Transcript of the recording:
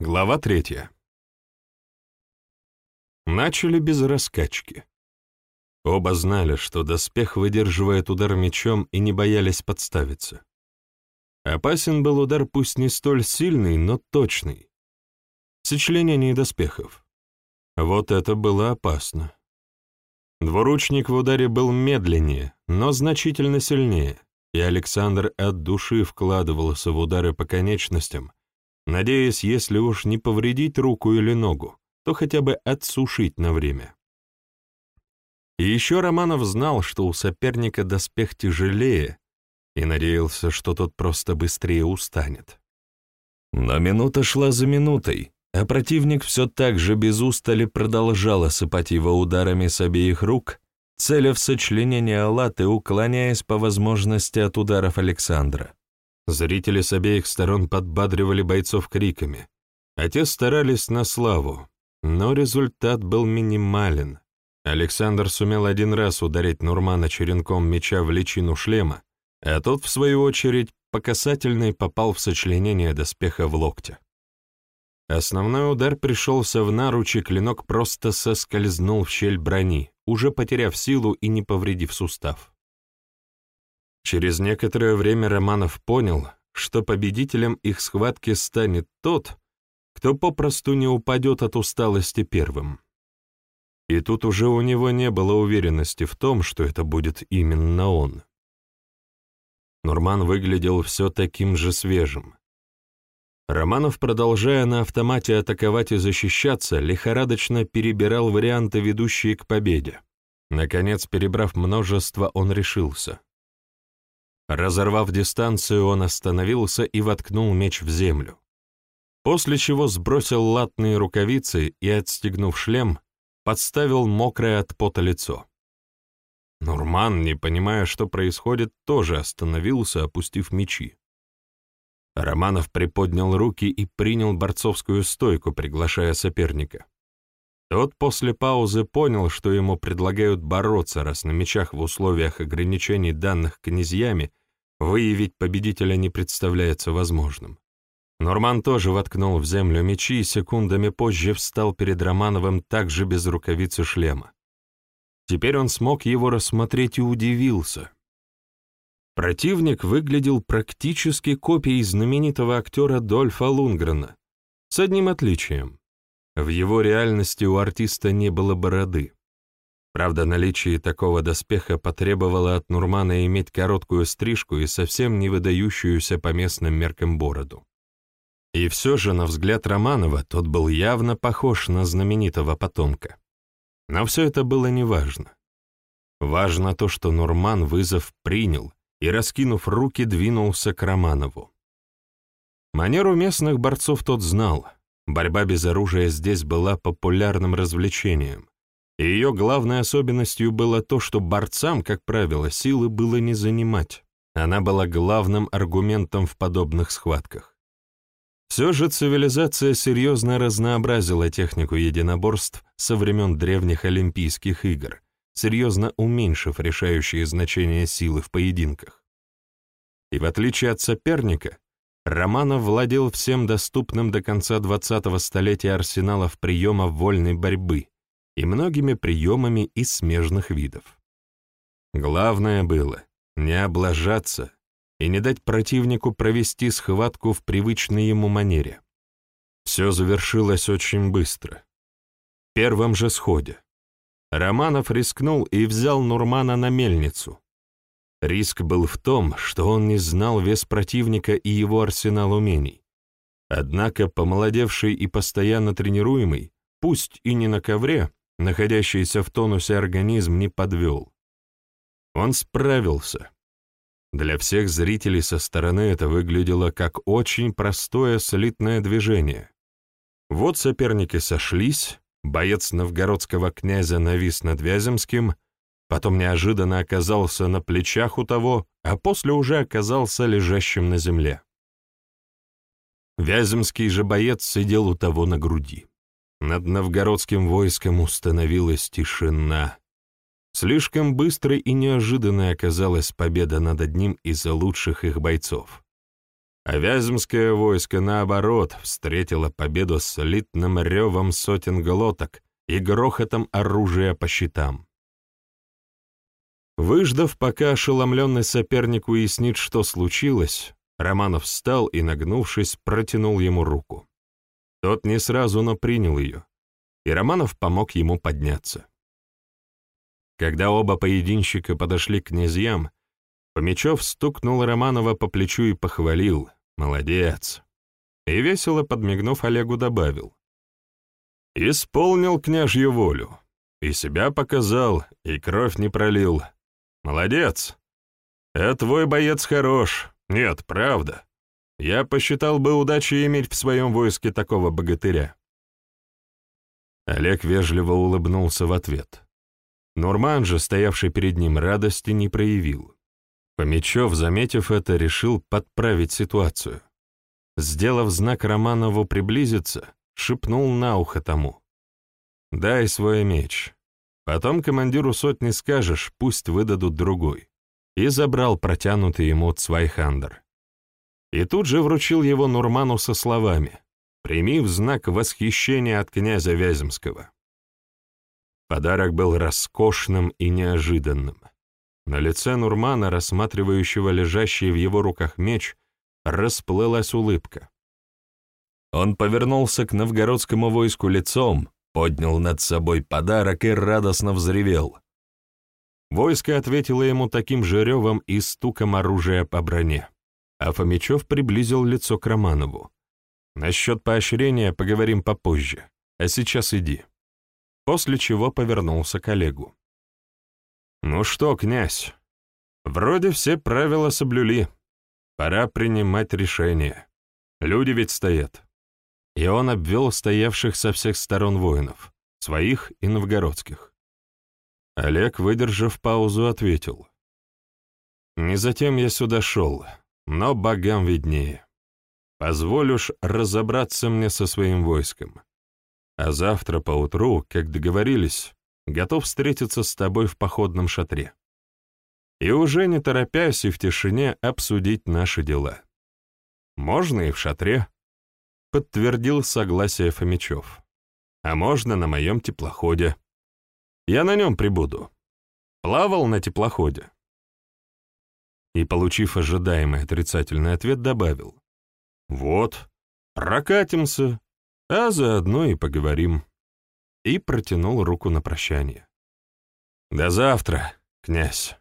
Глава третья. Начали без раскачки. Оба знали, что доспех выдерживает удар мечом и не боялись подставиться. Опасен был удар пусть не столь сильный, но точный. Сочленение доспехов. Вот это было опасно. Двуручник в ударе был медленнее, но значительно сильнее, и Александр от души вкладывался в удары по конечностям, надеясь, если уж не повредить руку или ногу, то хотя бы отсушить на время. И еще Романов знал, что у соперника доспех тяжелее, и надеялся, что тот просто быстрее устанет. Но минута шла за минутой, а противник все так же без устали продолжал осыпать его ударами с обеих рук, целя в сочленение и уклоняясь по возможности от ударов Александра. Зрители с обеих сторон подбадривали бойцов криками, а те старались на славу, но результат был минимален. Александр сумел один раз ударить Нурмана черенком меча в личину шлема, а тот, в свою очередь, по касательной попал в сочленение доспеха в локте. Основной удар пришелся в наручи, клинок просто соскользнул в щель брони, уже потеряв силу и не повредив сустав. Через некоторое время Романов понял, что победителем их схватки станет тот, кто попросту не упадет от усталости первым. И тут уже у него не было уверенности в том, что это будет именно он. Нурман выглядел все таким же свежим, Романов, продолжая на автомате атаковать и защищаться, лихорадочно перебирал варианты, ведущие к победе. Наконец, перебрав множество, он решился. Разорвав дистанцию, он остановился и воткнул меч в землю. После чего сбросил латные рукавицы и, отстегнув шлем, подставил мокрое от пота лицо. Нурман, не понимая, что происходит, тоже остановился, опустив мечи. Романов приподнял руки и принял борцовскую стойку, приглашая соперника. Тот после паузы понял, что ему предлагают бороться, раз на мечах в условиях ограничений данных князьями выявить победителя не представляется возможным. Норман тоже воткнул в землю мечи и секундами позже встал перед Романовым также без рукавицы шлема. Теперь он смог его рассмотреть и удивился. Противник выглядел практически копией знаменитого актера Дольфа Лунгрена, с одним отличием. В его реальности у артиста не было бороды. Правда, наличие такого доспеха потребовало от Нурмана иметь короткую стрижку и совсем не выдающуюся по местным меркам бороду. И все же, на взгляд Романова, тот был явно похож на знаменитого потомка. Но все это было неважно. Важно то, что Нурман вызов принял и, раскинув руки, двинулся к Романову. Манеру местных борцов тот знал. Борьба без оружия здесь была популярным развлечением. Ее главной особенностью было то, что борцам, как правило, силы было не занимать. Она была главным аргументом в подобных схватках. Все же цивилизация серьезно разнообразила технику единоборств со времен древних Олимпийских игр, серьезно уменьшив решающее значение силы в поединках. И в отличие от соперника, Романов владел всем доступным до конца 20-го столетия арсеналов приемов вольной борьбы и многими приемами из смежных видов. Главное было не облажаться и не дать противнику провести схватку в привычной ему манере. Все завершилось очень быстро. В первом же сходе Романов рискнул и взял Нурмана на мельницу. Риск был в том, что он не знал вес противника и его арсенал умений. Однако помолодевший и постоянно тренируемый, пусть и не на ковре, находящийся в тонусе организм не подвел. Он справился. Для всех зрителей со стороны это выглядело как очень простое слитное движение. Вот соперники сошлись, Боец новгородского князя навис над Вяземским, потом неожиданно оказался на плечах у того, а после уже оказался лежащим на земле. Вяземский же боец сидел у того на груди. Над новгородским войском установилась тишина. Слишком быстрой и неожиданной оказалась победа над одним из лучших их бойцов. а Вяземское войско, наоборот, встретило победу с слитным ревом сотен глоток и грохотом оружия по щитам. Выждав, пока ошеломленный соперник уяснит, что случилось, Романов встал и, нагнувшись, протянул ему руку. Тот не сразу, но принял ее, и Романов помог ему подняться. Когда оба поединщика подошли к князьям, Помечев стукнул Романова по плечу и похвалил. «Молодец!» И весело подмигнув Олегу добавил. «Исполнил княжью волю. И себя показал, и кровь не пролил. Молодец! Это твой боец хорош. Нет, правда. Я посчитал бы удачей иметь в своем войске такого богатыря». Олег вежливо улыбнулся в ответ. Нурман же, стоявший перед ним, радости не проявил. Помечев, заметив это, решил подправить ситуацию. Сделав знак Романову приблизиться, шепнул на ухо тому. «Дай свой меч. Потом командиру сотни скажешь, пусть выдадут другой». И забрал протянутый ему Цвайхандер. И тут же вручил его Нурману со словами «Прими в знак восхищения от князя Вяземского». Подарок был роскошным и неожиданным. На лице Нурмана, рассматривающего лежащий в его руках меч, расплылась улыбка. Он повернулся к новгородскому войску лицом, поднял над собой подарок и радостно взревел. Войско ответило ему таким же ревом и стуком оружия по броне, а Фомичев приблизил лицо к Романову. «Насчет поощрения поговорим попозже, а сейчас иди». После чего повернулся к Олегу. «Ну что, князь, вроде все правила соблюли. Пора принимать решение. Люди ведь стоят». И он обвел стоявших со всех сторон воинов, своих и новгородских. Олег, выдержав паузу, ответил. «Не затем я сюда шел, но богам виднее. Позволишь разобраться мне со своим войском. А завтра поутру, как договорились, готов встретиться с тобой в походном шатре. И уже не торопясь и в тишине обсудить наши дела. Можно и в шатре, подтвердил согласие Фомичев. А можно на моем теплоходе. Я на нем прибуду. Плавал на теплоходе. И, получив ожидаемый отрицательный ответ, добавил. Вот, прокатимся, а заодно и поговорим и протянул руку на прощание. «До завтра, князь!»